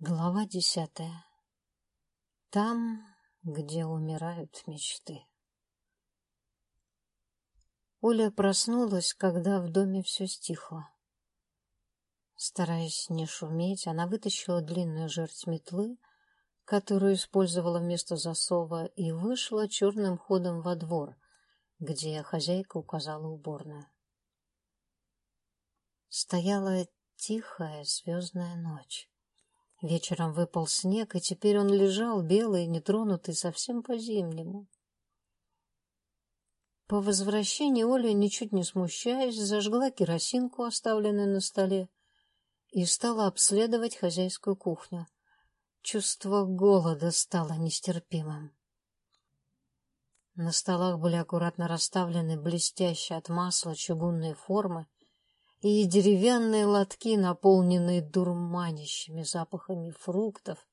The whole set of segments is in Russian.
Глава десятая. Там, где умирают мечты. Оля проснулась, когда в доме все стихло. Стараясь не шуметь, она вытащила длинную жердь метлы, которую использовала вместо засова, и вышла черным ходом во двор, где хозяйка указала уборную. Стояла тихая звездная ночь. Вечером выпал снег, и теперь он лежал белый, нетронутый, совсем по-зимнему. По возвращении Оля, ничуть не смущаясь, зажгла керосинку, оставленную на столе, и стала обследовать хозяйскую кухню. Чувство голода стало нестерпимым. На столах были аккуратно расставлены блестящие от масла чугунные формы и деревянные лотки, наполненные дурманящими запахами фруктов,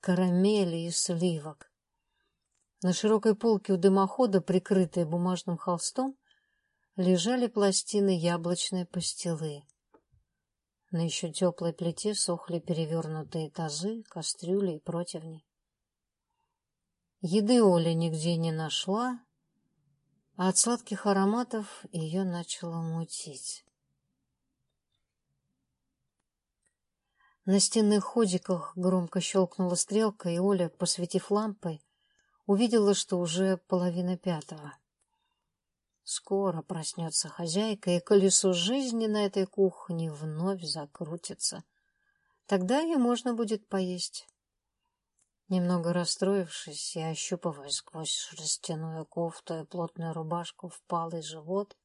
карамели и сливок. На широкой полке у дымохода, прикрытой бумажным холстом, лежали пластины яблочной пастилы. На еще теплой плите сохли перевернутые тазы, кастрюли и противни. Еды Оля нигде не нашла, а от сладких ароматов ее начало мутить. На стенных ходиках громко щелкнула стрелка, и Оля, посветив лампой, увидела, что уже половина пятого. Скоро проснется хозяйка, и колесо жизни на этой кухне вновь закрутится. Тогда ей можно будет поесть. Немного расстроившись и ощупывая сквозь шерстяную кофту и плотную рубашку впалый живот,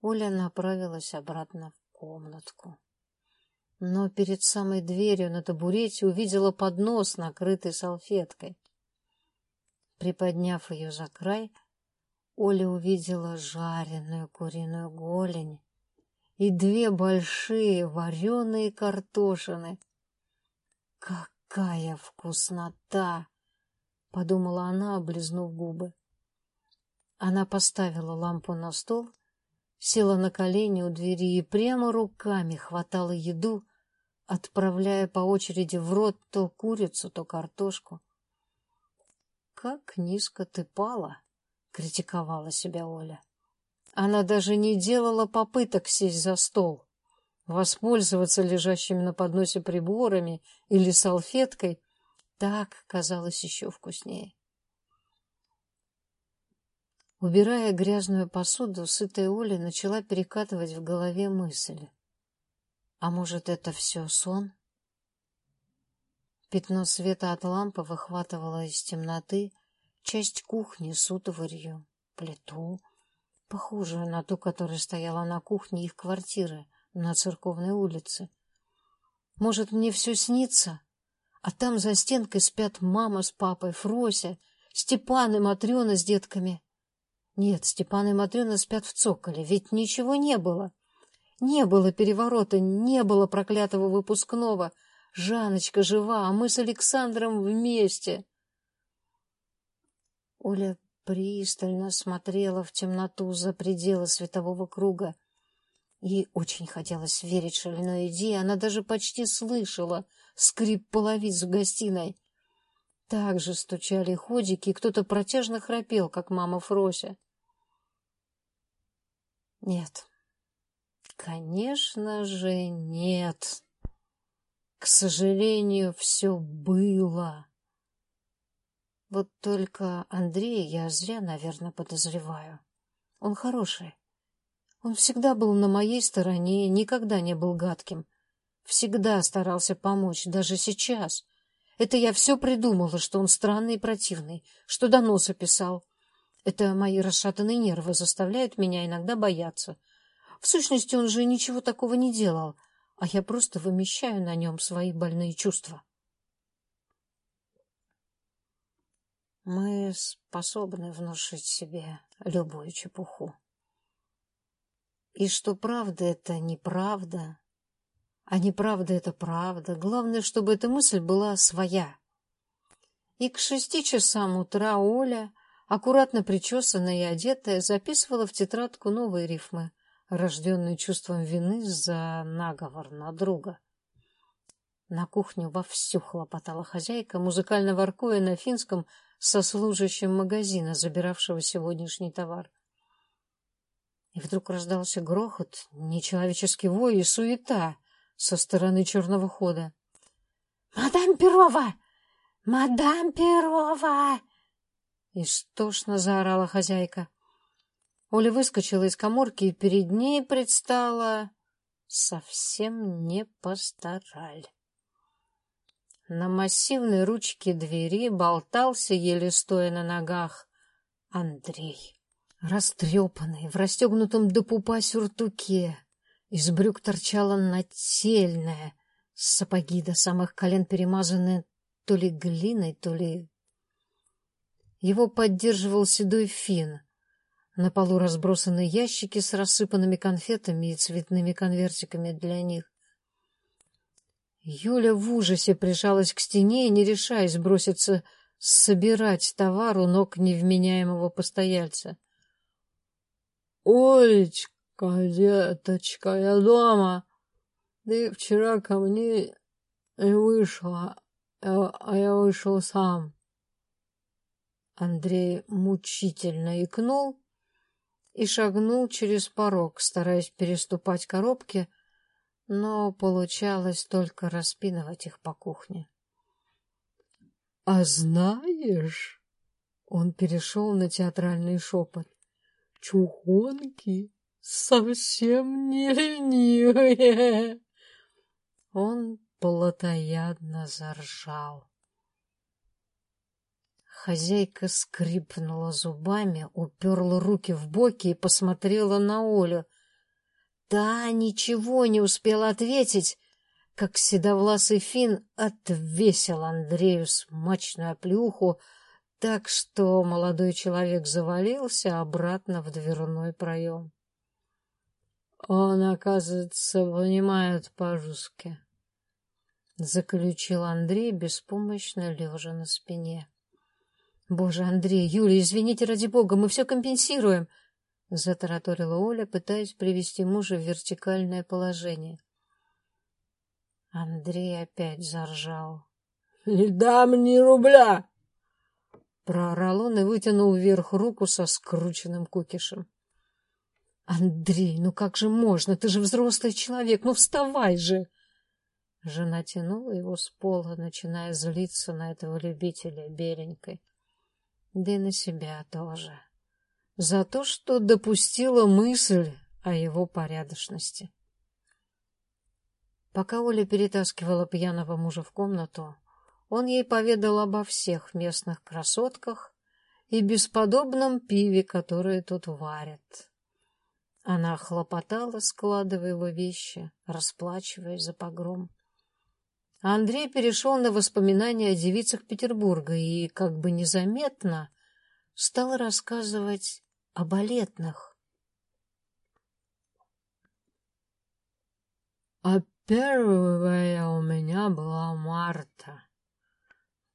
Оля направилась обратно в комнатку но перед самой дверью на табурете увидела поднос, накрытый салфеткой. Приподняв ее за край, Оля увидела жареную куриную голень и две большие вареные картошины. «Какая вкуснота!» — подумала она, облизнув губы. Она поставила лампу на стол, села на колени у двери и прямо руками хватала еду, отправляя по очереди в рот то курицу, то картошку. «Как низко ты пала!» — критиковала себя Оля. Она даже не делала попыток сесть за стол, воспользоваться лежащими на подносе приборами или салфеткой. Так казалось еще вкуснее. Убирая грязную посуду, сытая Оля начала перекатывать в голове мысли. А может, это все сон? Пятно света от лампы выхватывало из темноты часть кухни с утварью, плиту, похожую на ту, которая стояла на кухне их квартиры на церковной улице. Может, мне все снится? А там за стенкой спят мама с папой, Фрося, Степан и Матрена с детками. Нет, Степан и Матрена спят в цоколе, ведь ничего не было. Не было переворота, не было проклятого выпускного. Жаночка жива, а мы с Александром вместе. Оля пристально смотрела в темноту за пределы светового круга. Ей очень хотелось верить шальной идее, она даже почти слышала скрип половиц в гостиной. Так же стучали ходики, и кто-то протяжно храпел, как мама Фрося. Нет, Конечно же, нет. К сожалению, все было. Вот только Андрея я зря, наверное, подозреваю. Он хороший. Он всегда был на моей стороне, никогда не был гадким. Всегда старался помочь, даже сейчас. Это я все придумала, что он странный и противный, что доносы писал. Это мои расшатанные нервы заставляют меня иногда бояться — в сущности, он же ничего такого не делал, а я просто вымещаю на нем свои больные чувства. Мы способны внушить себе любую чепуху. И что правда — это неправда, а неправда — это правда. Главное, чтобы эта мысль была своя. И к шести часам утра Оля, аккуратно причесанная и одетая, записывала в тетрадку новые рифмы — рожденный чувством вины за наговор на друга. На кухню вовсю хлопотала хозяйка, музыкально воркуя на финском со служащим магазина, забиравшего сегодняшний товар. И вдруг раздался грохот, нечеловеческий вой и суета со стороны черного хода. «Мадам Перова! Мадам Перова!» Истошно заорала хозяйка. Оля выскочила из коморки, и перед ней предстала совсем не пастораль. На массивной ручке двери болтался, еле стоя на ногах, Андрей. Растрепанный, в расстегнутом до пупа сюртуке. Из брюк торчала нательная, сапоги до самых колен перемазаны то ли глиной, то ли... Его поддерживал седой фин. На полу разбросаны ящики с рассыпанными конфетами и цветными конвертиками для них. Юля в ужасе прижалась к стене, не решаясь броситься собирать товар у ног невменяемого постояльца. — Олечка, деточка, я дома. Ты вчера ко мне и вышла, а я вышел сам. Андрей мучительно икнул и шагнул через порог, стараясь переступать коробки, но получалось только распинывать их по кухне. — А знаешь, — он перешел на театральный шепот, — чухонки совсем не ленивые. Он плотоядно заржал. Хозяйка скрипнула зубами, уперла руки в боки и посмотрела на Олю. Та ничего не успела ответить, как седовласый фин отвесил Андрею смачную оплюху, так что молодой человек завалился обратно в дверной проем. Он, оказывается, понимает по-русски, — заключил Андрей, беспомощно лежа на спине. Боже, Андрей, Юля, извините ради бога, мы все компенсируем, затараторила Оля, пытаясь привести мужа в вертикальное положение. Андрей опять заржал. Не дам ни рубля! Проорал он и вытянул вверх руку со скрученным кукишем. Андрей, ну как же можно? Ты же взрослый человек, ну вставай же! Жена тянула его с пола, начиная злиться на этого любителя беленькой да и на себя тоже. За то, что допустила мысль о его порядочности. Пока Оля перетаскивала пьяного мужа в комнату, он ей поведал обо всех местных красотках и бесподобном пиве, которое тут варят. Она хлопотала, складывая его вещи, расплачиваясь за погром. Андрей перешел на воспоминания о девицах Петербурга и, как бы незаметно, стал рассказывать о балетных. А первая у меня была Марта,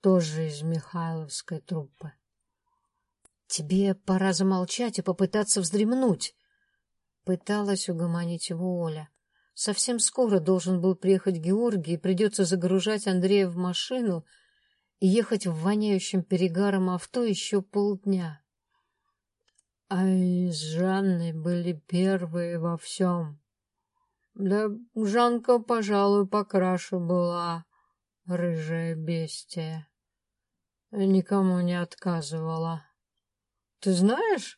тоже из Михайловской труппы. Тебе пора замолчать и попытаться вздремнуть. Пыталась угомонить его Оля. Совсем скоро должен был приехать Георгий, и придется загружать Андрея в машину и ехать в воняющем перегаром авто еще полдня. А с Жанной были первые во всем. Да Жанка, пожалуй, покраше была, рыжая бестия. Никому не отказывала. Ты знаешь,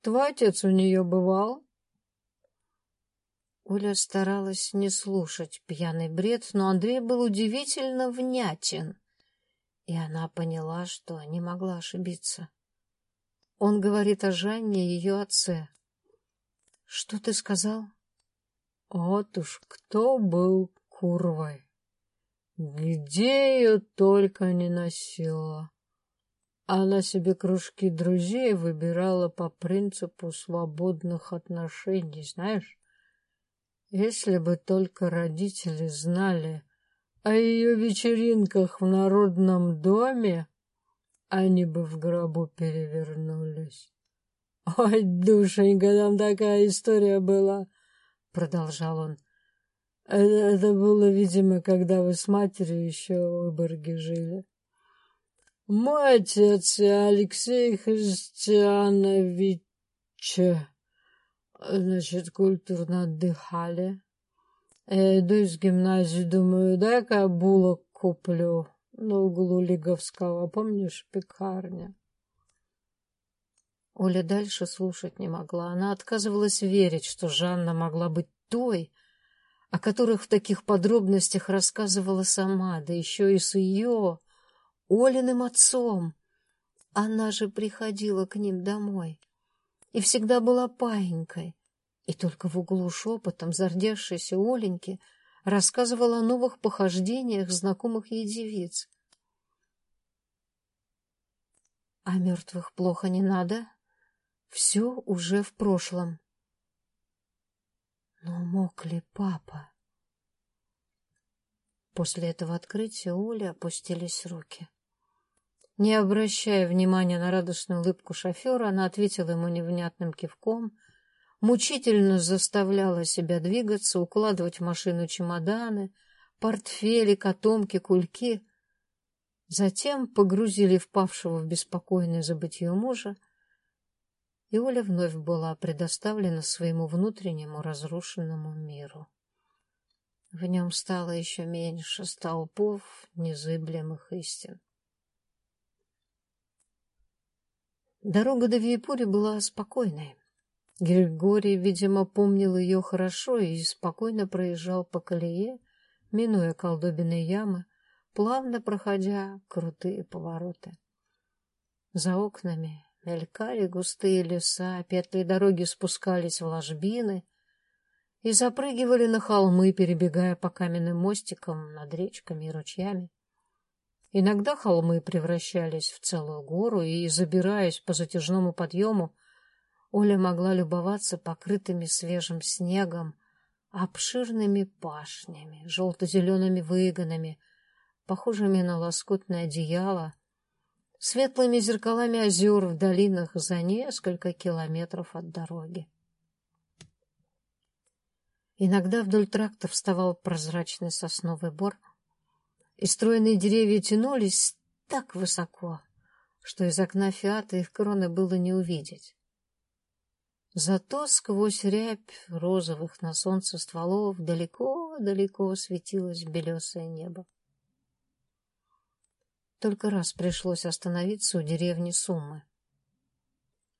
твой отец у нее бывал? Оля старалась не слушать пьяный бред, но Андрей был удивительно внятен, и она поняла, что не могла ошибиться. Он говорит о Жанне и ее отце. — Что ты сказал? — Вот уж кто был курвой! Где ее только не носила! Она себе кружки друзей выбирала по принципу свободных отношений, знаешь? Если бы только родители знали о ее вечеринках в народном доме, они бы в гробу перевернулись. Ой, душенька, там такая история была, продолжал он. Это было, видимо, когда вы с матерью еще в Выборге жили. Мой отец Алексей Христианович, значит, культурно отдыхали. Я иду из гимназии, думаю, дай-ка булок куплю на углу Лиговского, помнишь, пекарня? Оля дальше слушать не могла. Она отказывалась верить, что Жанна могла быть той, о которых в таких подробностях рассказывала сама, да еще и с ее, Олиным отцом. Она же приходила к ним домой и всегда была паинькой, и только в углу шепотом зардевшейся Оленьки рассказывала о новых похождениях знакомых ей девиц. — А мертвых плохо не надо? Все уже в прошлом. Но мог ли папа? После этого открытия Оли опустились руки. Не обращая внимания на радостную улыбку шофера, она ответила ему невнятным кивком, мучительно заставляла себя двигаться, укладывать в машину чемоданы, портфели, котомки, кульки. Затем погрузили впавшего в беспокойное забытье мужа, и Оля вновь была предоставлена своему внутреннему разрушенному миру. В нем стало еще меньше столпов незыблемых истин. Дорога до Виепури была спокойной. Григорий, видимо, помнил ее хорошо и спокойно проезжал по колее, минуя колдобиные ямы, плавно проходя крутые повороты. За окнами Мелькали густые леса, петли дороги спускались в ложбины и запрыгивали на холмы, перебегая по каменным мостикам над речками и ручьями. Иногда холмы превращались в целую гору, и, забираясь по затяжному подъему, Оля могла любоваться покрытыми свежим снегом, обширными пашнями, желто-зелеными выгонами, похожими на лоскутное одеяло, светлыми зеркалами озер в долинах за несколько километров от дороги. Иногда вдоль тракта вставал прозрачный сосновый бор, и стройные деревья тянулись так высоко, что из окна фиата их кроны было не увидеть. Зато сквозь рябь розовых на солнце стволов далеко-далеко светилось белесое небо. Только раз пришлось остановиться у деревни Суммы.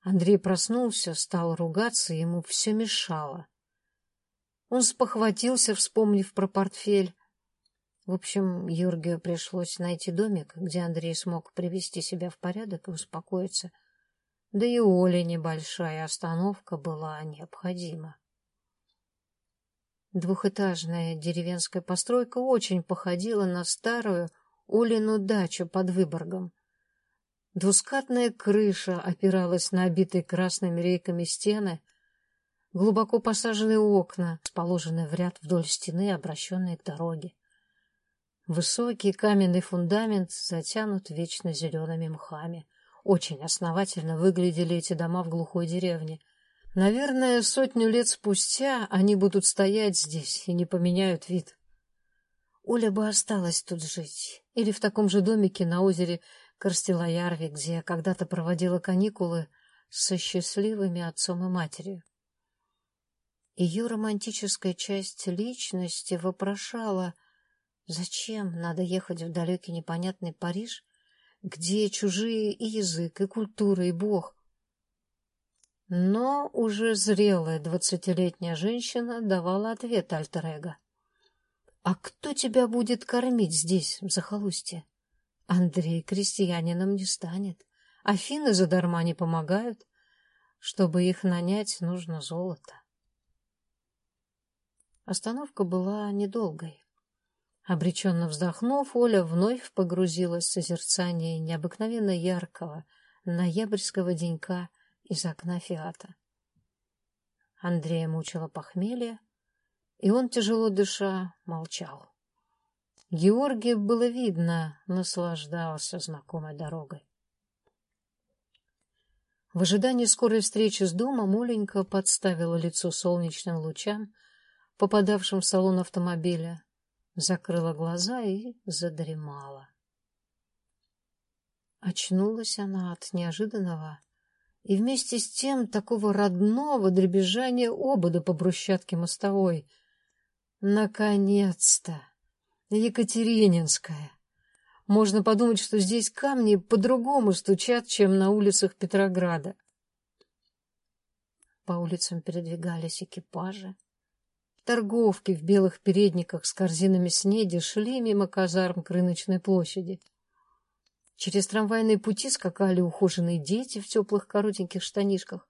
Андрей проснулся, стал ругаться, ему все мешало. Он спохватился, вспомнив про портфель. В общем, Юргию пришлось найти домик, где Андрей смог привести себя в порядок и успокоиться. Да и Оле небольшая остановка была необходима. Двухэтажная деревенская постройка очень походила на старую, Олину дачу под Выборгом. Двускатная крыша опиралась на обитые красными рейками стены, глубоко посаженные окна, расположенные в ряд вдоль стены, обращенные к дороге. Высокий каменный фундамент затянут вечно зелеными мхами. Очень основательно выглядели эти дома в глухой деревне. Наверное, сотню лет спустя они будут стоять здесь и не поменяют вид. Оля бы осталась тут жить, или в таком же домике на озере Карстелоярви, где когда-то проводила каникулы со счастливыми отцом и матерью. Ее романтическая часть личности вопрошала, зачем надо ехать в далекий непонятный Париж, где чужие и язык, и культура, и бог. Но уже зрелая двадцатилетняя женщина давала ответ альтер-эго. А кто тебя будет кормить здесь, в захолустье? Андрей крестьянином не станет. Афины задарма не помогают. Чтобы их нанять, нужно золото. Остановка была недолгой. Обреченно вздохнув, Оля вновь погрузилась в созерцание необыкновенно яркого ноябрьского денька из окна Фиата. Андрея мучила похмелье, и он, тяжело дыша, молчал. Георгий, было видно, наслаждался знакомой дорогой. В ожидании скорой встречи с домом Оленька подставила лицо солнечным лучам, попадавшим в салон автомобиля, закрыла глаза и задремала. Очнулась она от неожиданного и вместе с тем такого родного дребезжания обода по брусчатке мостовой. Наконец-то! Екатерининская! Можно подумать, что здесь камни по-другому стучат, чем на улицах Петрограда. По улицам передвигались экипажи. Торговки в белых передниках с корзинами снеди шли мимо казарм к рыночной площади. Через трамвайные пути скакали ухоженные дети в теплых коротеньких штанишках.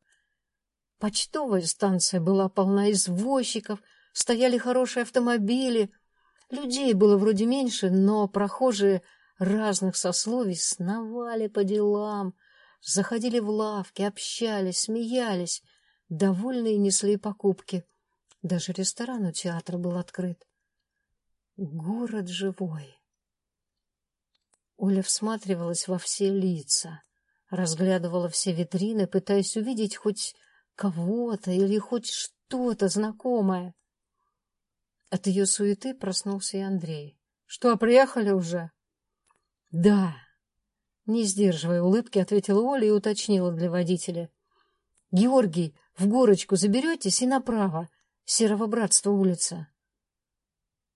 Почтовая станция была полна извозчиков, стояли хорошие автомобили. Людей было вроде меньше, но прохожие разных сословий сновали по делам, заходили в лавки, общались, смеялись, довольные несли покупки. Даже ресторан у театра был открыт. Город живой. Оля всматривалась во все лица, разглядывала все витрины, пытаясь увидеть хоть кого-то или хоть что-то знакомое. От ее суеты проснулся и Андрей. — Что, приехали уже? — Да. Не сдерживая улыбки, ответила Оля и уточнила для водителя. — Георгий, в горочку заберетесь и направо. Серого братства улица.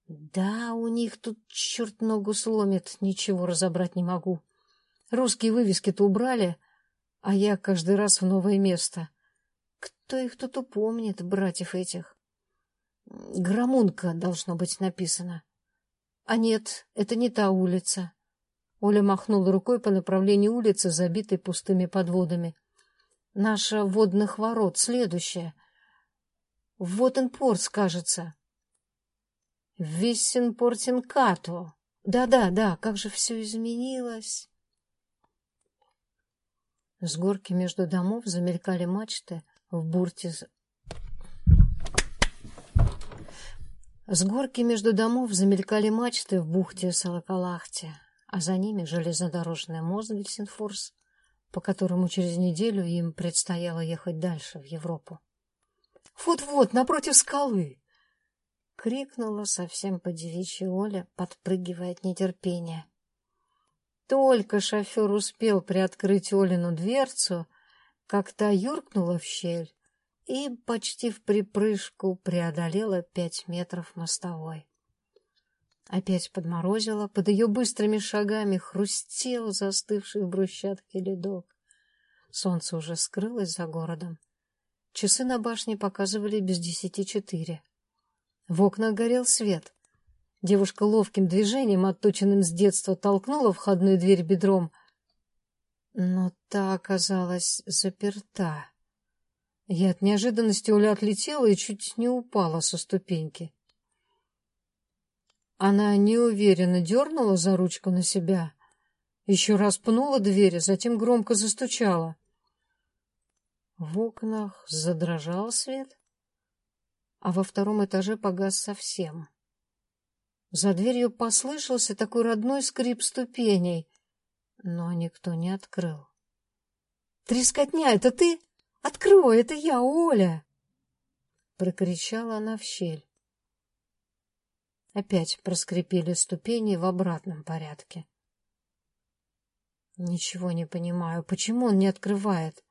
Да, у них тут черт ногу сломит, ничего разобрать не могу. Русские вывески-то убрали, а я каждый раз в новое место. Кто их тут упомнит, братьев этих? Громунка должно быть написано. А нет, это не та улица. Оля махнула рукой по направлению улицы, забитой пустыми подводами. Наша водных ворот следующая. Вот инпорт, кажется. Виссенпортинкато. Да-да, да, как же все изменилось. С горки между домов замелькали мачты в бурте С горки между домов замелькали мачты в бухте Салакалахте, а за ними железнодорожный мост Вильсенфорс, по которому через неделю им предстояло ехать дальше, в Европу. «Вот-вот, напротив скалы!» — крикнула совсем по-девичьи Оля, подпрыгивая от нетерпения. Только шофер успел приоткрыть Олину дверцу, как та юркнула в щель и почти в припрыжку преодолела пять метров мостовой. Опять подморозило, под ее быстрыми шагами хрустел застывший в брусчатке ледок. Солнце уже скрылось за городом. Часы на башне показывали без десяти четыре. В окнах горел свет. Девушка ловким движением, отточенным с детства, толкнула входную дверь бедром, но та оказалась заперта. Я от неожиданности Оля отлетела и чуть не упала со ступеньки. Она неуверенно дернула за ручку на себя, еще раз пнула дверь, затем громко застучала. В окнах задрожал свет, а во втором этаже погас совсем. За дверью послышался такой родной скрип ступеней, но никто не открыл. — Трескотня, это ты? Открой, это я, Оля! — прокричала она в щель. Опять проскрипели ступени в обратном порядке. Ничего не понимаю, почему он не открывает?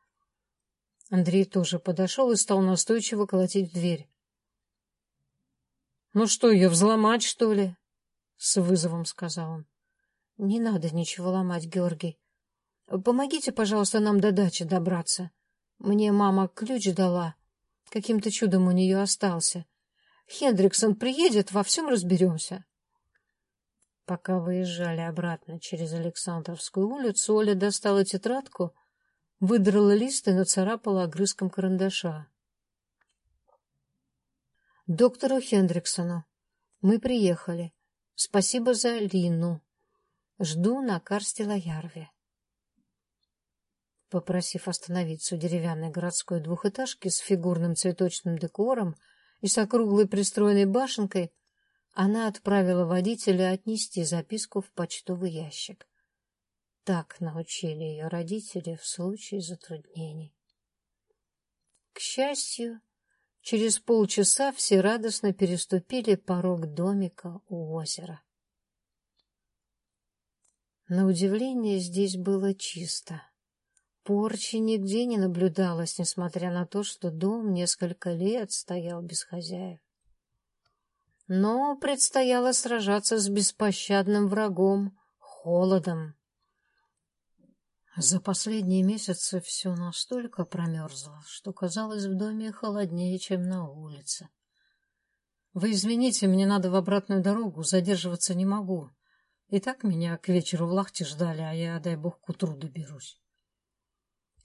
Андрей тоже подошел и стал настойчиво колотить в дверь. — Ну что, ее взломать, что ли? — с вызовом сказал он. — Не надо ничего ломать, Георгий. Помогите, пожалуйста, нам до дачи добраться. Мне мама ключ дала. Каким-то чудом у нее остался. Хендриксон приедет, во всем разберемся. Пока выезжали обратно через Александровскую улицу, Оля достала тетрадку, выдрала лист и нацарапала огрызком карандаша. Доктору Хендриксону. Мы приехали. Спасибо за Лину. Жду на карсте Лоярве. Попросив остановиться у деревянной городской двухэтажки с фигурным цветочным декором и с округлой пристроенной башенкой, она отправила водителя отнести записку в почтовый ящик. Так научили ее родители в случае затруднений. К счастью, Через полчаса все радостно переступили порог домика у озера. На удивление здесь было чисто. Порчи нигде не наблюдалось, несмотря на то, что дом несколько лет стоял без хозяев. Но предстояло сражаться с беспощадным врагом — холодом. За последние месяцы все настолько промерзло, что казалось в доме холоднее, чем на улице. Вы извините, мне надо в обратную дорогу, задерживаться не могу. И так меня к вечеру в лахте ждали, а я, дай бог, к утру доберусь.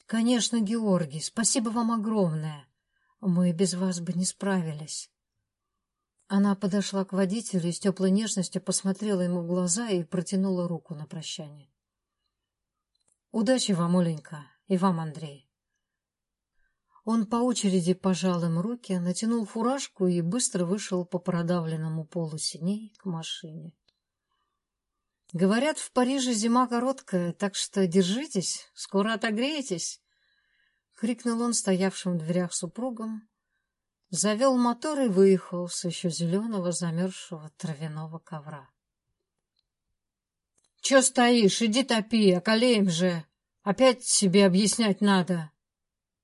Конечно, Георгий, спасибо вам огромное. Мы без вас бы не справились. Она подошла к водителю и с теплой нежностью посмотрела ему в глаза и протянула руку на прощание. Удачи вам, Оленька, и вам, Андрей. Он по очереди пожал им руки, натянул фуражку и быстро вышел по продавленному полу синей к машине. Говорят, в Париже зима короткая, так что держитесь, скоро отогреетесь, крикнул он стоявшим в дверях супругам, завел мотор и выехал с еще зеленого замерзшего травяного ковра. — Че стоишь? Иди топи, околеем же. Опять себе объяснять надо.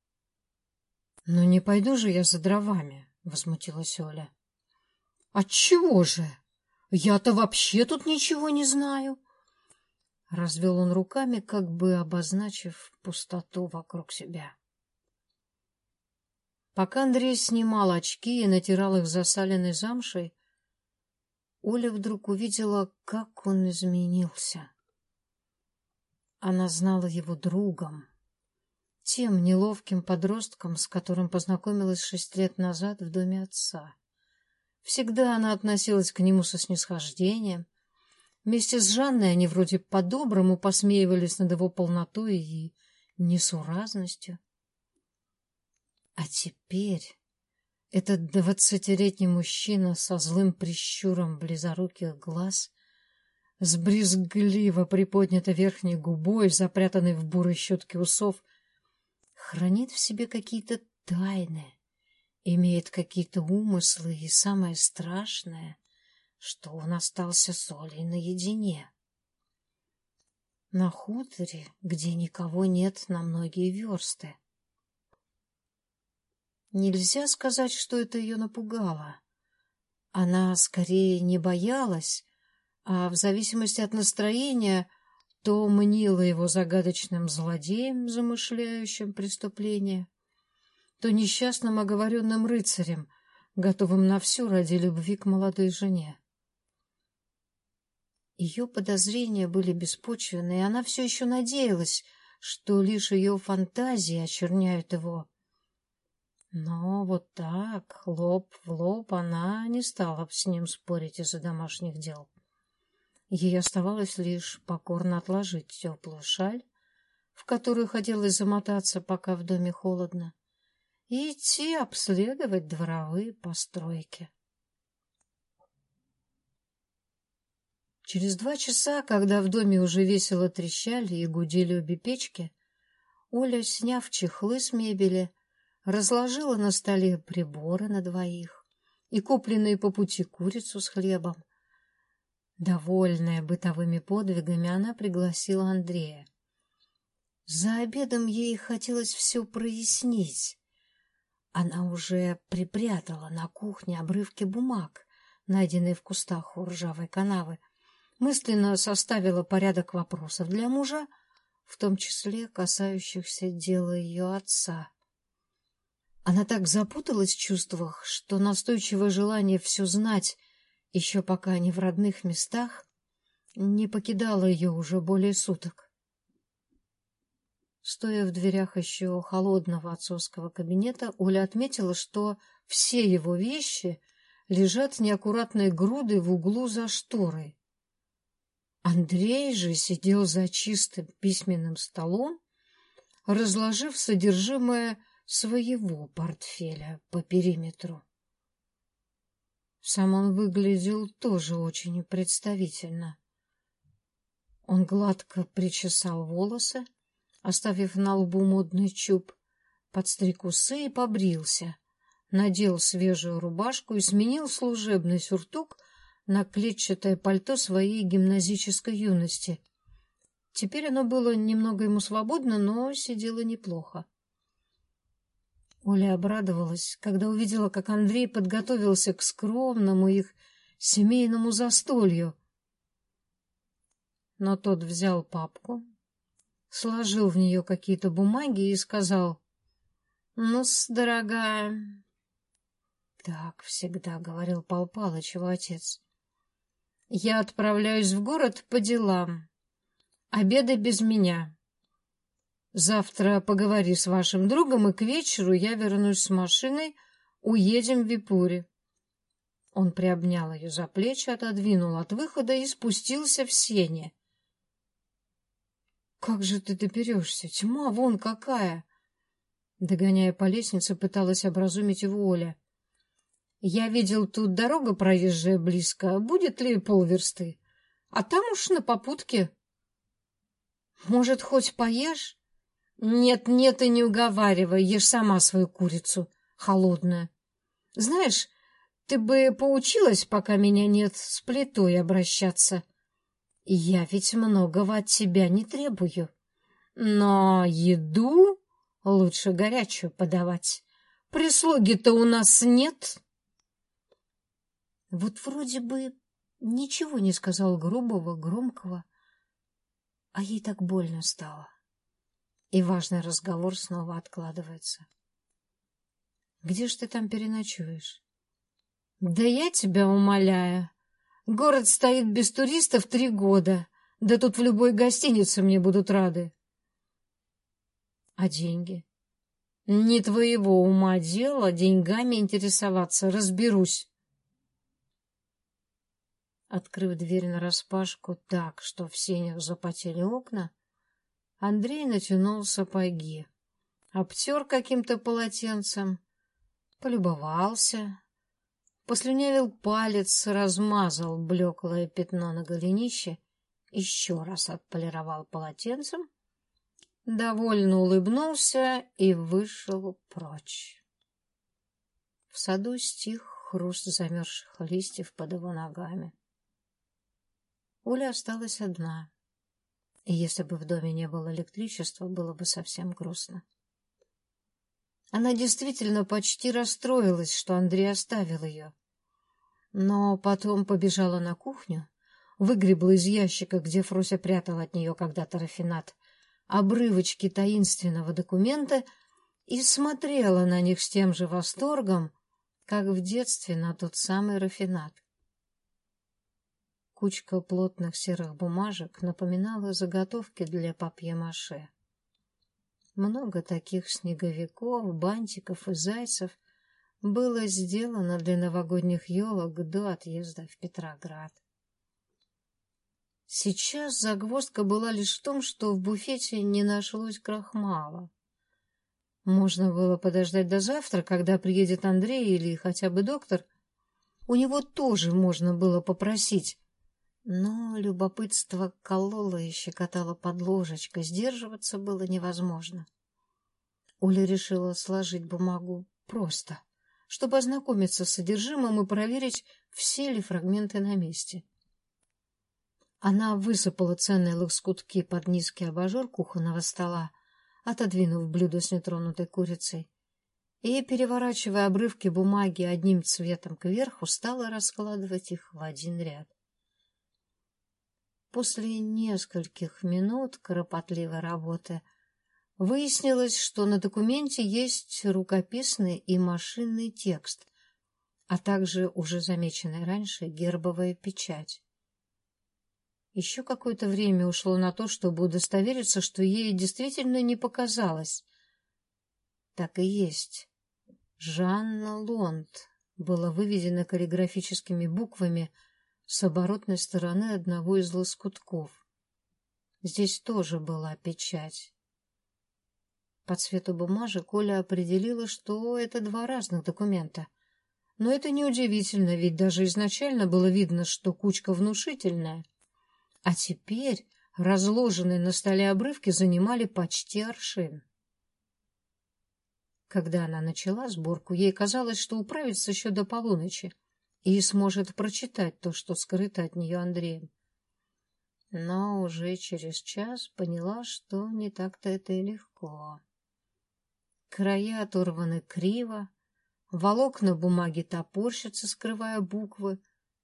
— Ну не пойду же я за дровами, — возмутилась Оля. — Отчего же? Я-то вообще тут ничего не знаю. Развел он руками, как бы обозначив пустоту вокруг себя. Пока Андрей снимал очки и натирал их засаленной замшей, Оля вдруг увидела, как он изменился. Она знала его другом, тем неловким подростком, с которым познакомилась шесть лет назад в доме отца. Всегда она относилась к нему со снисхождением. Вместе с Жанной они вроде по-доброму посмеивались над его полнотой и несуразностью. А теперь этот двадцатилетний мужчина со злым прищуром близоруких глаз, с брезгливо приподнятой верхней губой, запрятанной в бурой щетке усов, хранит в себе какие-то тайны, имеет какие-то умыслы, и самое страшное, что он остался с Олей наедине. На хуторе, где никого нет на многие версты. Нельзя сказать, что это ее напугало. Она скорее не боялась, а в зависимости от настроения то мнила его загадочным злодеем, замышляющим преступление, то несчастным оговоренным рыцарем, готовым на все ради любви к молодой жене. Ее подозрения были беспочвенны, и она все еще надеялась, что лишь ее фантазии очерняют его. Но вот так, лоб в лоб, она не стала с ним спорить из-за домашних дел. Ей оставалось лишь покорно отложить теплую шаль, в которую хотелось замотаться, пока в доме холодно, и идти обследовать дворовые постройки. Через два часа, когда в доме уже весело трещали и гудели обе печки, Оля, сняв чехлы с мебели, разложила на столе приборы на двоих и купленную по пути курицу с хлебом. Довольная бытовыми подвигами, она пригласила Андрея. За обедом ей хотелось все прояснить. Она уже припрятала на кухне обрывки бумаг, найденные в кустах у ржавой канавы, мысленно составила порядок вопросов для мужа, в том числе касающихся дела ее отца. Она так запуталась в чувствах, что настойчивое желание все знать, еще пока они в родных местах, не покидало ее уже более суток. Стоя в дверях еще холодного отцовского кабинета, Оля отметила, что все его вещи лежат неаккуратной грудой в углу за шторой. Андрей же сидел за чистым письменным столом, разложив содержимое своего портфеля по периметру. Сам он выглядел тоже очень представительно. Он гладко причесал волосы, оставив на лбу модный чуб, подстриг усы и побрился, надел свежую рубашку и сменил служебный сюртук на клетчатое пальто своей гимназической юности. Теперь оно было немного ему свободно, но сидело неплохо. Оля обрадовалась, когда увидела, как Андрей подготовился к скромному их семейному застолью. Но тот взял папку, сложил в нее какие-то бумаги и сказал, «Ну-с, дорогая...» «Так всегда», — говорил Пал Палыч, его отец. «Я отправляюсь в город по делам. Обедай без меня. Завтра поговори с вашим другом, и к вечеру я вернусь с машиной, уедем в Випуре». Он приобнял ее за плечи, отодвинул от выхода и спустился в сене. «Как же ты доберешься? Тьма вон какая!» Догоняя по лестнице, пыталась образумить его Оля. «Я видел, тут дорога проезжая близко. Будет ли полверсты? А там уж на попутке». «Может, хоть поешь?» «Нет, нет, и не уговаривай, ешь сама свою курицу, холодная. Знаешь, ты бы поучилась, пока меня нет, с плитой обращаться». Я ведь многого от тебя не требую. Но еду лучше горячую подавать. Прислуги-то у нас нет. Вот вроде бы ничего не сказал грубого, громкого, а ей так больно стало. И важный разговор снова откладывается. Где ж ты там переночуешь? Да я тебя умоляю. Город стоит без туристов три года. Да тут в любой гостинице мне будут рады. А деньги? Не твоего ума дело деньгами интересоваться. Разберусь. Открыв дверь нараспашку так, что в сенях запотели окна, Андрей натянул сапоги, обтер каким-то полотенцем, полюбовался, послюнявил палец, размазал блеклое пятно на голенище, еще раз отполировал полотенцем, довольно улыбнулся и вышел прочь. В саду стих хруст замерзших листьев под его ногами. Уля осталась одна, и если бы в доме не было электричества, было бы совсем грустно. Она действительно почти расстроилась, что Андрей оставил ее. Но потом побежала на кухню, выгребла из ящика, где Фрося прятала от нее когда-то рафинат, обрывочки таинственного документа и смотрела на них с тем же восторгом, как в детстве на тот самый рафинат. Кучка плотных серых бумажек напоминала заготовки для папье-маше. Много таких снеговиков, бантиков и зайцев было сделано для новогодних елок до отъезда в Петроград. Сейчас загвоздка была лишь в том, что в буфете не нашлось крахмала. Можно было подождать до завтра, когда приедет Андрей или хотя бы доктор. У него тоже можно было попросить. Но любопытство кололо и щекотало под ложечкой, сдерживаться было невозможно. Оля решила сложить бумагу просто, чтобы ознакомиться с содержимым и проверить, все ли фрагменты на месте. Она высыпала ценные лоскутки под низкий абажур кухонного стола, отодвинув блюдо с нетронутой курицей, и, переворачивая обрывки бумаги одним цветом кверху, стала раскладывать их в один ряд. После нескольких минут кропотливой работы выяснилось, что на документе есть рукописный и машинный текст, а также уже замеченная раньше гербовая печать. Еще какое-то время ушло на то, чтобы удостовериться, что ей действительно не показалось. Так и есть. Жанна Лонд было выведено каллиграфическими буквами с оборотной стороны одного из лоскутков. Здесь тоже была печать. По цвету бумажи Коля определила, что это два разных документа. Но это неудивительно, ведь даже изначально было видно, что кучка внушительная. А теперь разложенные на столе обрывки занимали почти аршин. Когда она начала сборку, ей казалось, что управится еще до полуночи и сможет прочитать то, что скрыто от нее Андреем. Но уже через час поняла, что не так-то это и легко. Края оторваны криво, волокна бумаги топорщатся, скрывая буквы,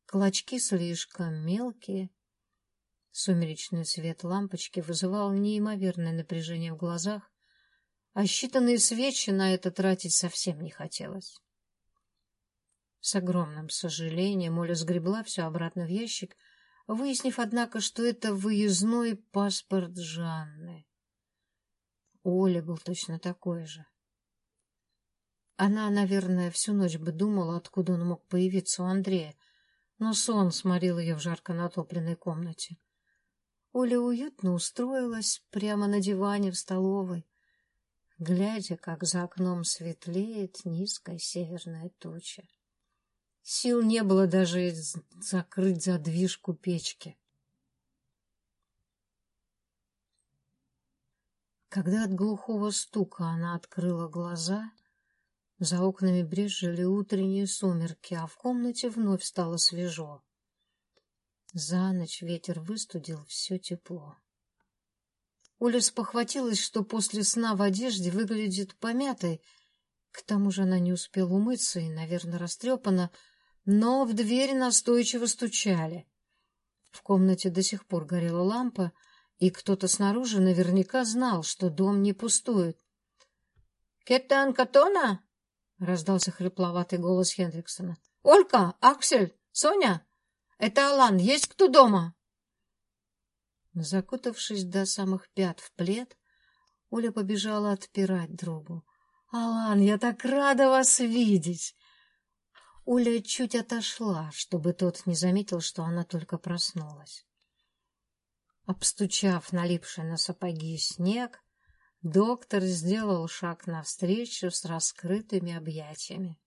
клочки слишком мелкие. Сумеречный свет лампочки вызывал неимоверное напряжение в глазах, а считанные свечи на это тратить совсем не хотелось. С огромным сожалением Оля сгребла все обратно в ящик, выяснив, однако, что это выездной паспорт Жанны. У Оли был точно такой же. Она, наверное, всю ночь бы думала, откуда он мог появиться у Андрея, но сон сморил ее в жарко натопленной комнате. Оля уютно устроилась прямо на диване в столовой, глядя, как за окном светлеет низкая северная туча. Сил не было даже закрыть задвижку печки. Когда от глухого стука она открыла глаза, за окнами брезжили утренние сумерки, а в комнате вновь стало свежо. За ночь ветер выстудил все тепло. Оля спохватилась, что после сна в одежде выглядит помятой. К тому же она не успела умыться и, наверное, растрепана, но в дверь настойчиво стучали. В комнате до сих пор горела лампа, и кто-то снаружи наверняка знал, что дом не пустует. — Кетан Катона? — раздался хрипловатый голос Хендриксона. — Олька, Аксель, Соня! Это Алан. Есть кто дома? Закутавшись до самых пят в плед, Оля побежала отпирать другу. — Алан, я так рада вас видеть! Оля чуть отошла, чтобы тот не заметил, что она только проснулась. Обстучав налипший на сапоги снег, доктор сделал шаг навстречу с раскрытыми объятиями.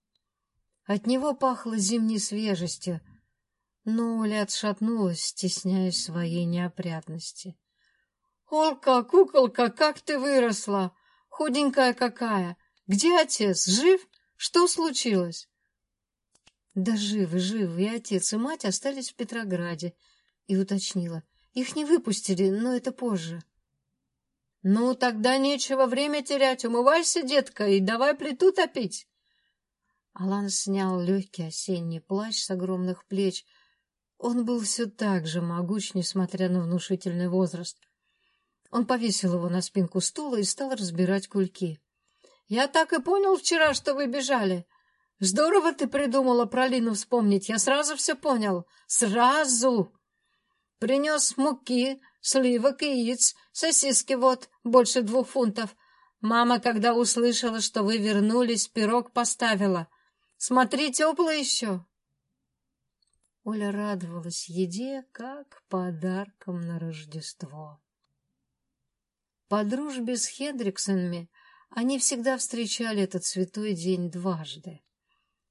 От него пахло зимней свежестью, но Оля отшатнулась, стесняясь своей неопрятности. — Олка, куколка, как ты выросла! Худенькая какая! Где отец? Жив? Что случилось? Да живы, живы, и отец, и мать остались в Петрограде. И уточнила. Их не выпустили, но это позже. Ну, тогда нечего время терять. Умывайся, детка, и давай плиту топить. Алан снял легкий осенний плащ с огромных плеч. Он был все так же могуч, несмотря на внушительный возраст. Он повесил его на спинку стула и стал разбирать кульки. — Я так и понял вчера, что вы бежали. Здорово ты придумала про Лину вспомнить. Я сразу все понял. Сразу. Принес муки, сливок яиц, сосиски вот, больше двух фунтов. Мама, когда услышала, что вы вернулись, пирог поставила. Смотри, теплый еще. Оля радовалась еде, как подарком на Рождество. По дружбе с Хендриксонами они всегда встречали этот святой день дважды.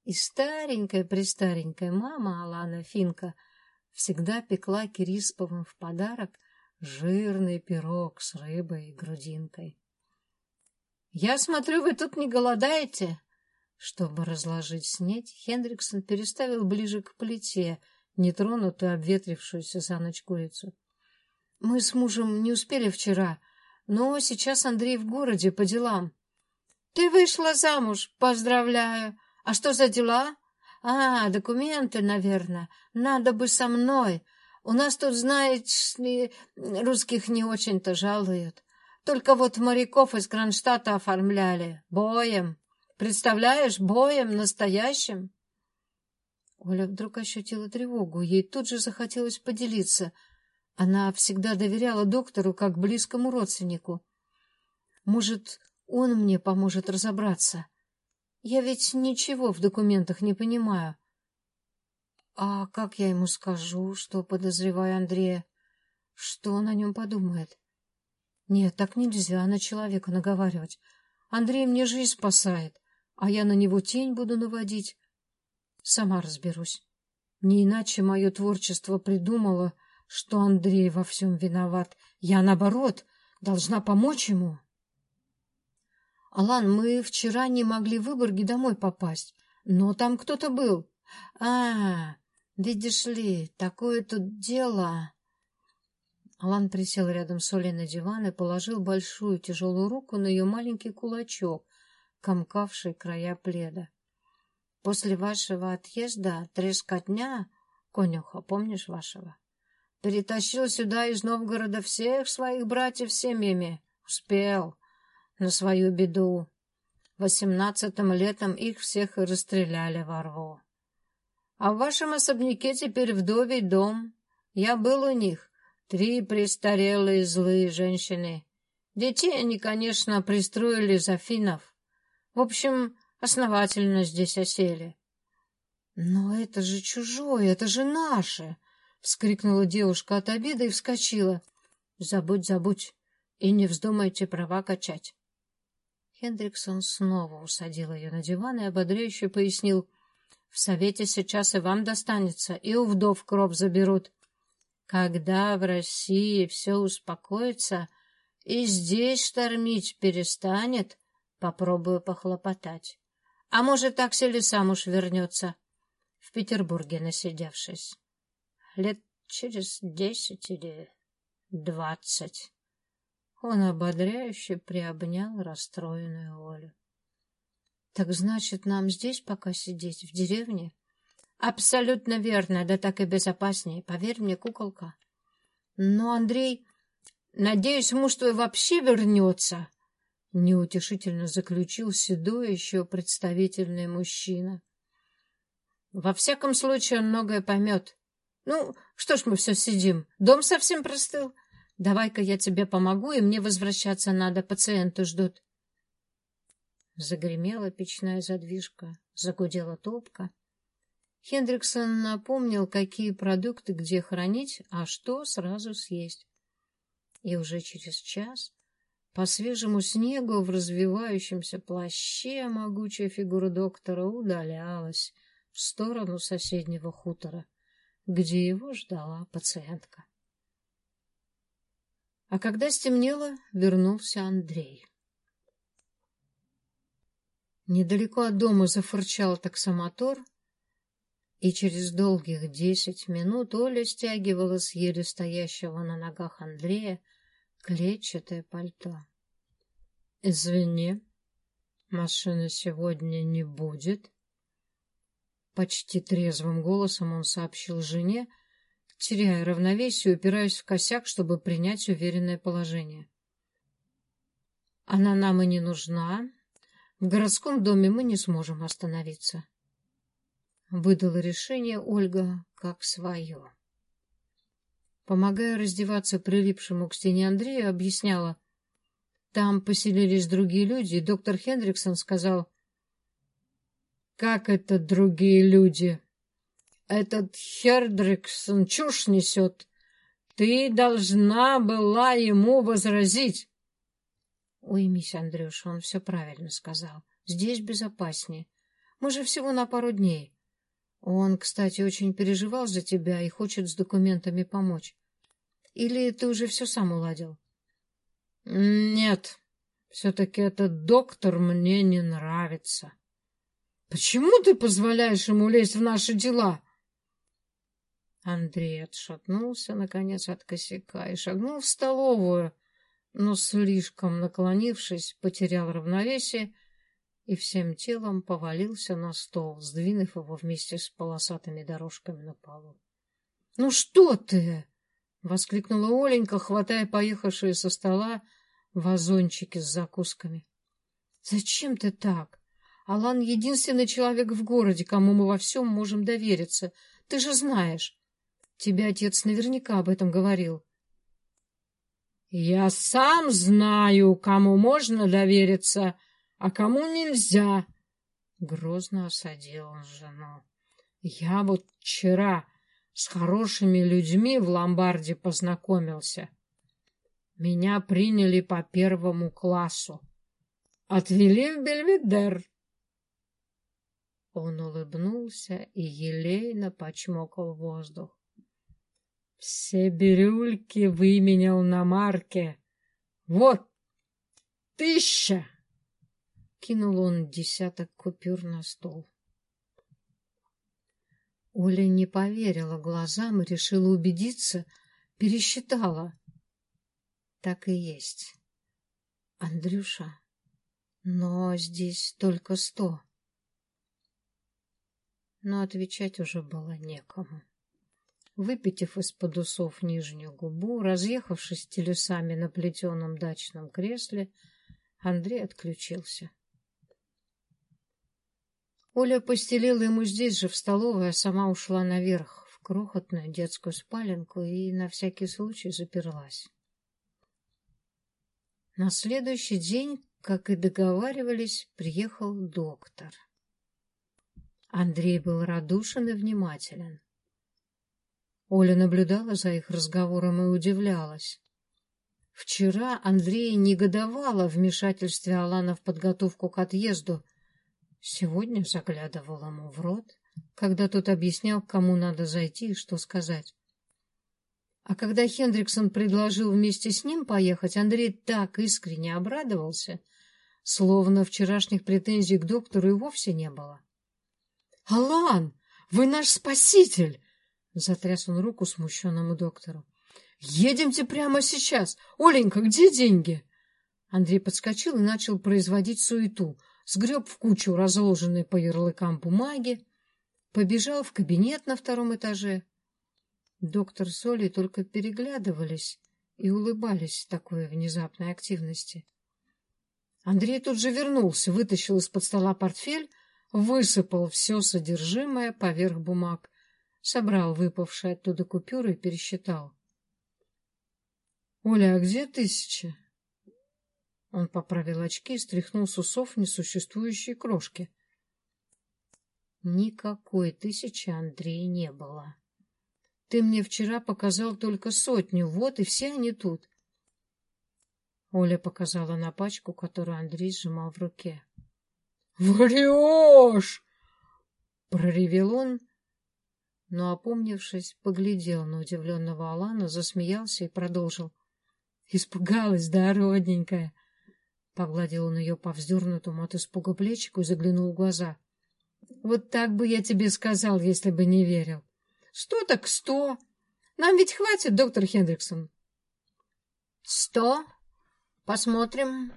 И старенькая-престаренькая мама Алана Финка всегда пекла Кирисповым в подарок жирный пирог с рыбой и грудинкой. — Я смотрю, вы тут не голодаете? Чтобы разложить снеть, Хендриксон переставил ближе к плите нетронутую, обветрившуюся за ночь курицу. — Мы с мужем не успели вчера, но сейчас Андрей в городе по делам. — Ты вышла замуж, поздравляю! А что за дела? А, документы, наверное. Надо бы со мной. У нас тут, знаете, русских не очень-то жалуют. Только вот моряков из Кронштадта оформляли. Боем. Представляешь, боем настоящим. Оля вдруг ощутила тревогу. Ей тут же захотелось поделиться. Она всегда доверяла доктору как близкому родственнику. Может, он мне поможет разобраться. Я ведь ничего в документах не понимаю. А как я ему скажу, что подозреваю Андрея? Что он о нем подумает? Нет, так нельзя на человека наговаривать. Андрей мне жизнь спасает, а я на него тень буду наводить. Сама разберусь. Не иначе мое творчество придумало, что Андрей во всем виноват. Я, наоборот, должна помочь ему. Алан, мы вчера не могли в Выборге домой попасть, но там кто-то был. А, видишь ли, такое тут дело. Алан присел рядом с Олей на диван и положил большую тяжелую руку на ее маленький кулачок, комкавший края пледа. После вашего отъезда трескотня, конюха, помнишь вашего, перетащил сюда из Новгорода всех своих братьев семьями. Успел на свою беду. Восемнадцатым летом их всех и расстреляли во рву. А в вашем особняке теперь вдовий дом. Я был у них. Три престарелые злые женщины. Детей они, конечно, пристроили за финнов. В общем, основательно здесь осели. — Но это же чужое, это же наше! — вскрикнула девушка от обида и вскочила. — Забудь, забудь, и не вздумайте права качать. Хендриксон снова усадил ее на диван и ободряюще пояснил. В совете сейчас и вам достанется, и у вдов кровь заберут. Когда в России все успокоится и здесь штормить перестанет, попробую похлопотать. А может, так или сам уж вернется, в Петербурге насидевшись. Лет через десять или двадцать. Он ободряюще приобнял расстроенную Олю. — Так значит, нам здесь пока сидеть, в деревне? — Абсолютно верно, да так и безопаснее, поверь мне, куколка. — Но, Андрей, надеюсь, муж твой вообще вернется, — неутешительно заключил седой еще представительный мужчина. — Во всяком случае, он многое поймет. Ну, что ж мы все сидим, дом совсем простыл. — Давай-ка я тебе помогу, и мне возвращаться надо, пациенты ждут. Загремела печная задвижка, загудела топка. Хендриксон напомнил, какие продукты где хранить, а что сразу съесть. И уже через час по свежему снегу в развивающемся плаще могучая фигура доктора удалялась в сторону соседнего хутора, где его ждала пациентка. А когда стемнело, вернулся Андрей. Недалеко от дома зафырчал таксомотор, и через долгих десять минут Оля стягивала с еле стоящего на ногах Андрея клетчатое пальто. — Извини, машины сегодня не будет. Почти трезвым голосом он сообщил жене, — теряя равновесие, упираясь в косяк, чтобы принять уверенное положение. Она нам и не нужна. В городском доме мы не сможем остановиться. Выдала решение Ольга как свое. Помогая раздеваться прилипшему к стене Андрею, объясняла. Там поселились другие люди, доктор Хендриксон сказал... — Как это другие люди? Этот Хердриксон чушь несет. Ты должна была ему возразить. Уймись, Андрюша, он все правильно сказал. Здесь безопаснее. Мы же всего на пару дней. Он, кстати, очень переживал за тебя и хочет с документами помочь. Или ты уже все сам уладил? Нет, все-таки этот доктор мне не нравится. Почему ты позволяешь ему лезть в наши дела? Андрей отшатнулся, наконец, от косяка и шагнул в столовую, но, слишком наклонившись, потерял равновесие и всем телом повалился на стол, сдвинув его вместе с полосатыми дорожками на полу. — Ну что ты? — воскликнула Оленька, хватая поехавшие со стола вазончики с закусками. — Зачем ты так? Алан — единственный человек в городе, кому мы во всем можем довериться. Ты же знаешь. Тебе отец наверняка об этом говорил. Я сам знаю, кому можно довериться, а кому нельзя. Грозно осадил он жену. Я вот вчера с хорошими людьми в ломбарде познакомился. Меня приняли по первому классу. Отвели в Бельведер. Он улыбнулся и елейно почмокал воздух. Все бирюльки выменял на марке. Вот, тысяча! Кинул он десяток купюр на стол. Оля не поверила глазам и решила убедиться, пересчитала. Так и есть. Андрюша, но здесь только сто. Но отвечать уже было некому. Выпитив из-под усов нижнюю губу, разъехавшись телесами на плетеном дачном кресле, Андрей отключился. Оля постелила ему здесь же, в столовой, а сама ушла наверх, в крохотную детскую спаленку и на всякий случай заперлась. На следующий день, как и договаривались, приехал доктор. Андрей был радушен и внимателен. Оля наблюдала за их разговором и удивлялась. Вчера Андрей негодовала в вмешательстве Алана в подготовку к отъезду. Сегодня заглядывал ему в рот, когда тот объяснял, кому надо зайти и что сказать. А когда Хендриксон предложил вместе с ним поехать, Андрей так искренне обрадовался, словно вчерашних претензий к доктору и вовсе не было. — Алан, вы наш спаситель! Затряс он руку смущенному доктору. «Едемте прямо сейчас! Оленька, где деньги?» Андрей подскочил и начал производить суету. Сгреб в кучу разложенные по ярлыкам бумаги, побежал в кабинет на втором этаже. Доктор с Олей только переглядывались и улыбались такой внезапной активности. Андрей тут же вернулся, вытащил из-под стола портфель, высыпал все содержимое поверх бумаг собрал выпавшие оттуда купюры и пересчитал. — Оля, а где тысяча? Он поправил очки и стряхнул с усов несуществующие крошки. Никакой тысячи Андрея не было. Ты мне вчера показал только сотню, вот и все они тут. Оля показала на пачку, которую Андрей сжимал в руке. — Врешь! — проревел он но, опомнившись, поглядел на удивленного Алана, засмеялся и продолжил. — Испугалась, да, родненькая? Погладил он ее по вздернутому от испуга плечику и заглянул в глаза. — Вот так бы я тебе сказал, если бы не верил. — Сто так сто. Нам ведь хватит, доктор Хендриксон. — Сто? Посмотрим.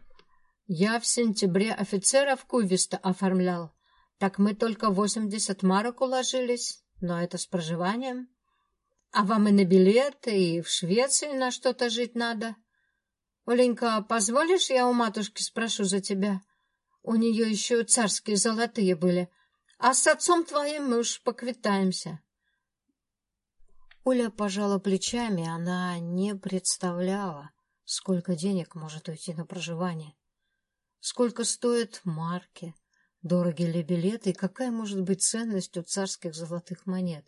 Я в сентябре офицера в Кувиста оформлял. Так мы только восемьдесят марок уложились но это с проживанием. А вам и на билеты, и в Швеции на что-то жить надо. Оленька, позволишь, я у матушки спрошу за тебя? У нее еще царские золотые были. А с отцом твоим мы уж поквитаемся. Оля пожала плечами, она не представляла, сколько денег может уйти на проживание. Сколько стоят марки, Дороги ли билеты и какая может быть ценность у царских золотых монет?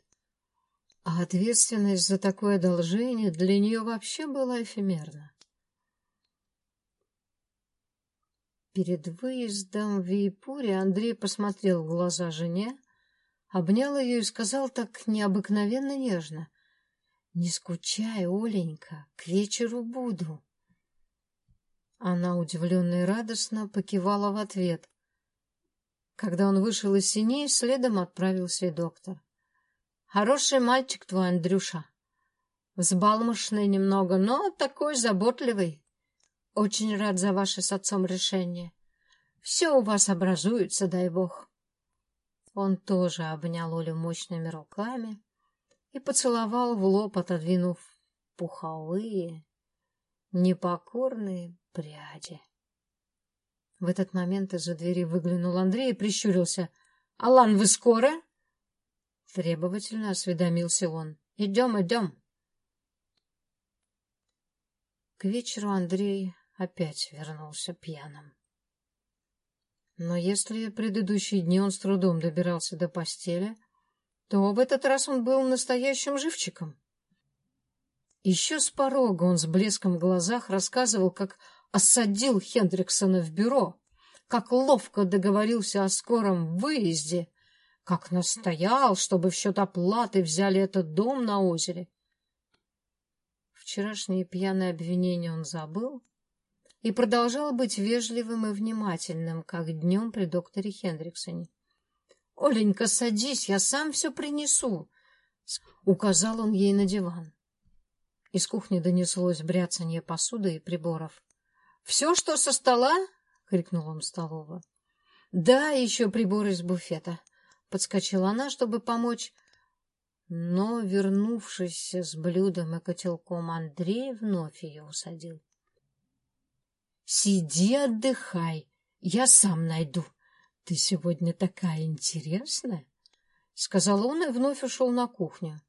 А ответственность за такое одолжение для нее вообще была эфемерна. Перед выездом в Япуре Андрей посмотрел в глаза жене, обнял ее и сказал так необыкновенно нежно. — Не скучай, Оленька, к вечеру буду. Она удивленно и радостно покивала в ответ. Когда он вышел из синей, следом отправился и доктор. «Хороший мальчик твой, Андрюша. Взбалмошный немного, но такой заботливый. Очень рад за ваше с отцом решение. Все у вас образуется, дай бог». Он тоже обнял Олю мощными руками и поцеловал в лоб, отодвинув пуховые, непокорные пряди. В этот момент из-за двери выглянул Андрей и прищурился. — Алан, вы скоро? Требовательно осведомился он. — Идем, идем. К вечеру Андрей опять вернулся пьяным. Но если предыдущие дни он с трудом добирался до постели, то в этот раз он был настоящим живчиком. Еще с порога он с блеском в глазах рассказывал, как осадил Хендриксона в бюро, как ловко договорился о скором выезде, как настоял, чтобы в счет оплаты взяли этот дом на озере. Вчерашние пьяные обвинения он забыл, и продолжал быть вежливым и внимательным, как днем при докторе Хендриксоне. — Оленька, садись, я сам все принесу, — указал он ей на диван. Из кухни донеслось бряцанье посуды и приборов. — Все, что со стола? — крикнул он в столовую. — Да, еще приборы из буфета. Подскочила она, чтобы помочь, но, вернувшись с блюдом и котелком, Андрей вновь ее усадил. — Сиди, отдыхай, я сам найду. Ты сегодня такая интересная, — сказал он и вновь ушел на кухню.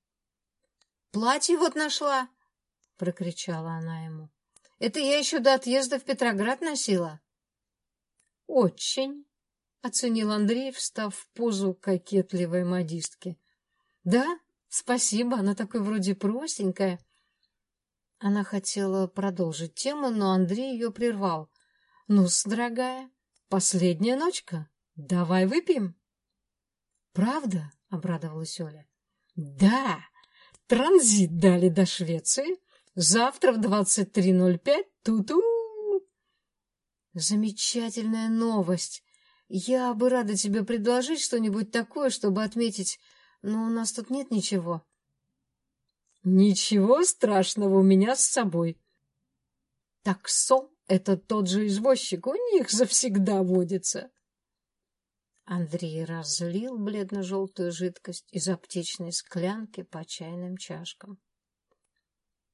— Платье вот нашла, — прокричала она ему. — Это я еще до отъезда в Петроград носила. — Очень, — оценил Андрей, встав в позу кокетливой модистки. — Да, спасибо, она такой вроде простенькая. Она хотела продолжить тему, но Андрей ее прервал. — Ну-с, дорогая, последняя ночка. Давай выпьем. — Правда? — обрадовалась Оля. — Да, транзит дали до Швеции. Завтра в 23.05 ту-ту. Замечательная новость. Я бы рада тебе предложить что-нибудь такое, чтобы отметить, но у нас тут нет ничего. Ничего страшного у меня с собой. Таксо — это тот же извозчик, у них завсегда водится. Андрей разлил бледно-желтую жидкость из аптечной склянки по чайным чашкам.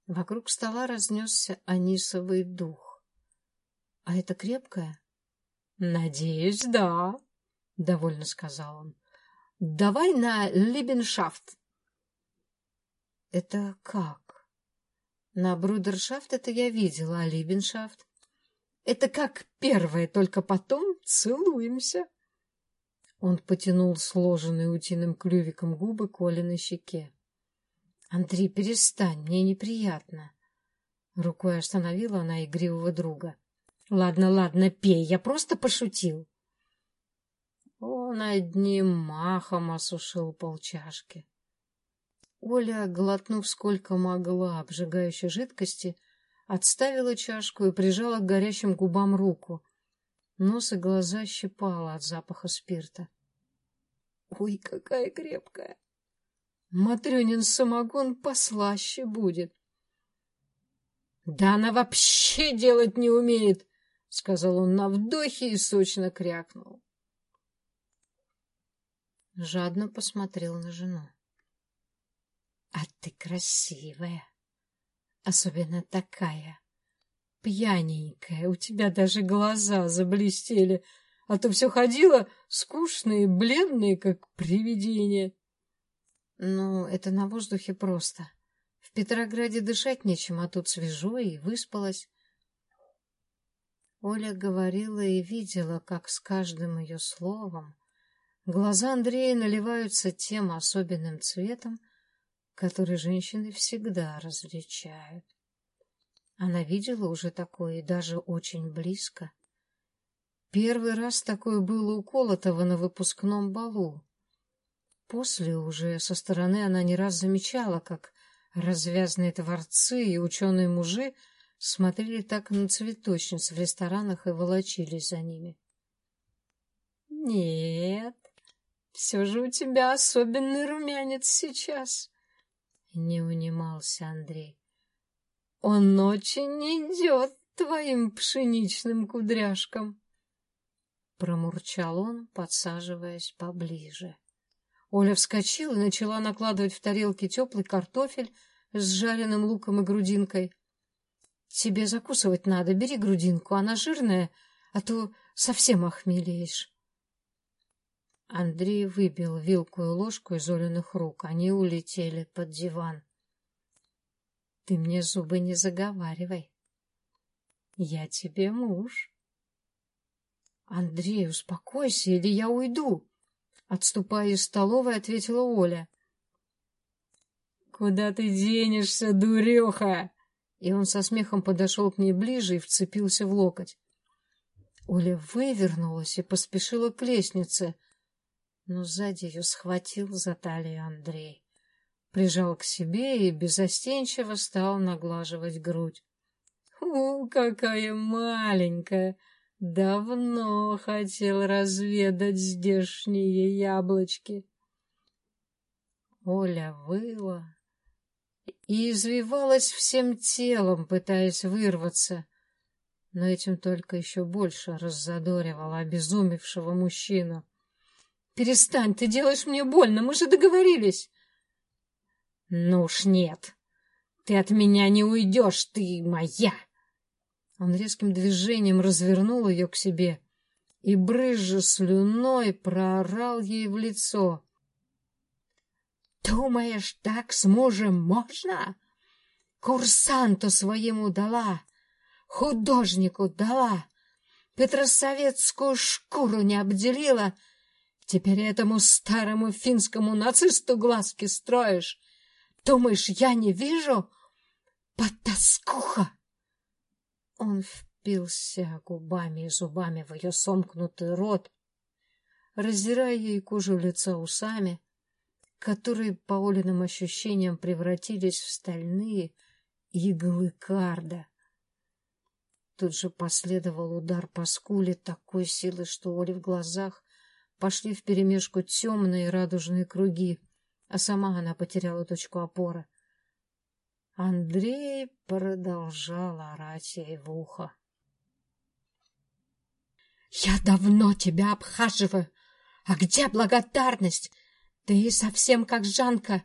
Вокруг стола разнесся анисовый дух. — А это крепкое? — Надеюсь, да, — довольно сказал он. — Давай на Либеншафт. — Это как? На Брудершафт это я видела, а Либеншафт? — Это как первое, только потом целуемся. Он потянул сложенные утиным клювиком губы Коли на щеке. — Андрей, перестань, мне неприятно. Рукой остановила она игривого друга. — Ладно, ладно, пей, я просто пошутил. Он одним махом осушил полчашки. Оля, глотнув сколько могла обжигающей жидкости, отставила чашку и прижала к горящим губам руку. Нос и глаза щипала от запаха спирта. Ой, какая крепкая! Матрёнин самогон послаще будет. Да она вообще делать не умеет! — сказал он на вдохе и сочно крякнул. Жадно посмотрел на жену. — А ты красивая, особенно такая, пьяненькая, у тебя даже глаза заблестели, а то все ходила скучные, бледные, как привидение. — Ну, это на воздухе просто. В Петрограде дышать нечем, а тут свежо и выспалась. Оля говорила и видела, как с каждым ее словом глаза Андрея наливаются тем особенным цветом, который женщины всегда различают. Она видела уже такое и даже очень близко. Первый раз такое было у Колотова на выпускном балу. После уже со стороны она не раз замечала, как развязные творцы и ученые-мужи смотрели так на цветочниц в ресторанах и волочились за ними. «Нет, все же у тебя особенный румянец сейчас», — не унимался Андрей. «Он очень идет твоим пшеничным кудряшкам», — промурчал он, подсаживаясь поближе. Оля вскочила и начала накладывать в тарелки теплый картофель с жареным луком и грудинкой. Тебе закусывать надо, бери грудинку, она жирная, а то совсем охмелеешь. Андрей выбил вилку и ложку из Олиных рук. Они улетели под диван. — Ты мне зубы не заговаривай. — Я тебе муж. — Андрей, успокойся, или я уйду. Отступая из столовой, ответила Оля. — Куда ты денешься, дуреха? и он со смехом подошел к ней ближе и вцепился в локоть. Оля вывернулась и поспешила к лестнице, но сзади ее схватил за талию Андрей. Прижал к себе и безостенчиво стал наглаживать грудь. — «У, какая маленькая! Давно хотел разведать здешние яблочки!» Оля выла и извивалась всем телом, пытаясь вырваться, но этим только еще больше раззадоривала обезумевшего мужчину. «Перестань, ты делаешь мне больно, мы же договорились!» «Ну уж нет! Ты от меня не уйдешь, ты моя!» Он резким движением развернул ее к себе и, брызжа слюной, проорал ей в лицо. «Думаешь, так с мужем можно? Курсанту своему дала, художнику дала, петросоветскую шкуру не обделила, теперь этому старому финскому нацисту глазки строишь. Думаешь, я не вижу? Потаскуха!» Он впился губами и зубами в ее сомкнутый рот, раздирая ей кожу лица усами, которые по Олиным ощущениям превратились в стальные иглы карда. Тут же последовал удар по скуле такой силы, что Оле в глазах пошли вперемешку темные радужные круги, а сама она потеряла точку опоры. Андрей продолжал орать ей в ухо. «Я давно тебя обхаживаю! А где благодарность? Ты совсем как Жанка.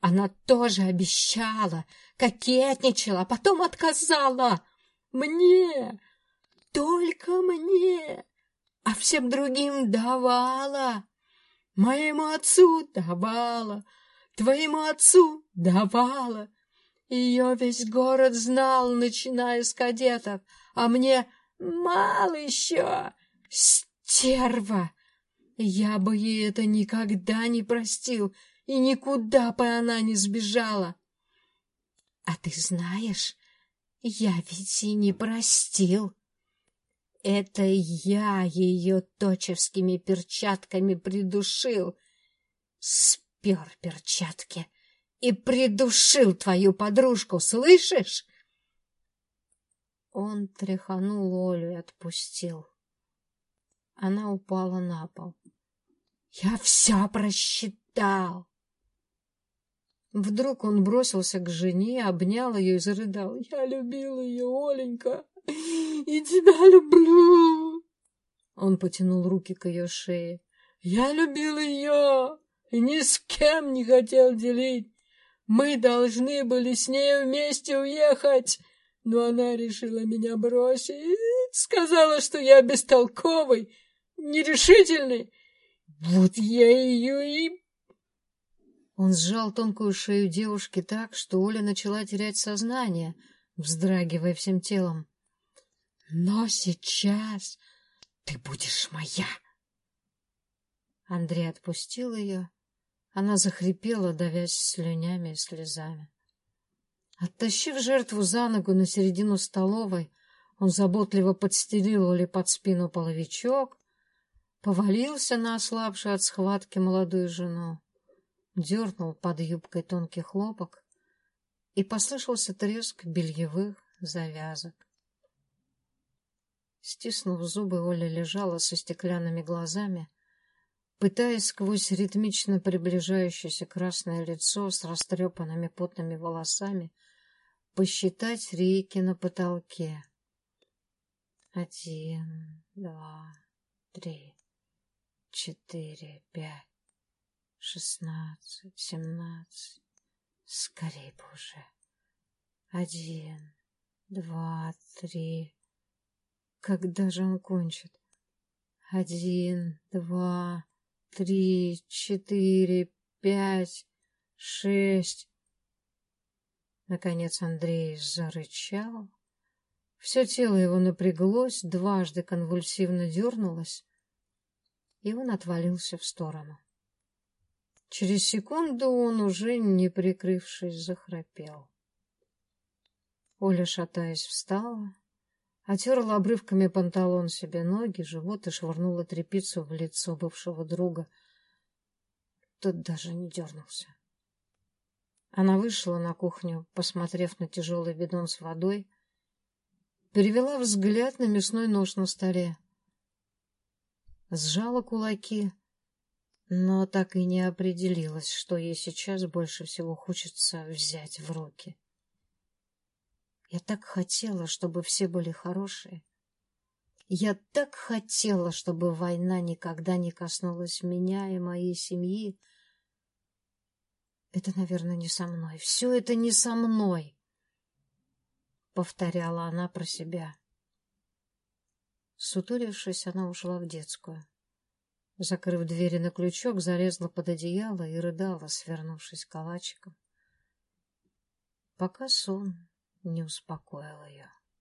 Она тоже обещала, кокетничала, а потом отказала. Мне, только мне, а всем другим давала. Моему отцу давала, твоему отцу давала. Ее весь город знал, начиная с кадетов, а мне мало еще. Стерва! Я бы ей это никогда не простил, и никуда бы она не сбежала. А ты знаешь, я ведь и не простил. Это я ее точевскими перчатками придушил. Спер перчатки и придушил твою подружку, слышишь? Он тряханул Олю и отпустил. Она упала на пол. Я все просчитал. Вдруг он бросился к жене, обнял ее и зарыдал. Я любил ее, Оленька, и тебя люблю. Он потянул руки к ее шее. Я любил ее и ни с кем не хотел делить. Мы должны были с ней вместе уехать, но она решила меня бросить. Сказала, что я бестолковый, нерешительный. Вот я ее и... Он сжал тонкую шею девушки так, что Оля начала терять сознание, вздрагивая всем телом. «Но сейчас ты будешь моя!» Андрей отпустил ее. Она захрипела, давясь слюнями и слезами. Оттащив жертву за ногу на середину столовой, он заботливо подстелил Оле под спину половичок, повалился на ослабшую от схватки молодую жену, дернул под юбкой тонкий хлопок, и послышался треск бельевых завязок. Стиснув зубы, Оля лежала со стеклянными глазами, пытаясь сквозь ритмично приближающееся красное лицо с растрепанными потными волосами посчитать рейки на потолке. Один, два, три четыре, пять, шестнадцать, семнадцать. Скорей бы уже. Один, два, три. Когда же он кончит? Один, два, три, четыре, пять, шесть. Наконец Андрей зарычал. Все тело его напряглось, дважды конвульсивно дернулось, и он отвалился в сторону. Через секунду он уже, не прикрывшись, захрапел. Оля, шатаясь, встала, отерла обрывками панталон себе ноги, живот и швырнула тряпицу в лицо бывшего друга. Тот даже не дернулся. Она вышла на кухню, посмотрев на тяжелый бидон с водой, перевела взгляд на мясной нож на столе. Сжала кулаки, но так и не определилась, что ей сейчас больше всего хочется взять в руки. Я так хотела, чтобы все были хорошие. Я так хотела, чтобы война никогда не коснулась меня и моей семьи. Это, наверное, не со мной. Все это не со мной, — повторяла она про себя. Сутулившись, она ушла в детскую. Закрыв двери на крючок, залезла под одеяло и рыдала, свернувшись калачиком, пока сон не успокоил ее.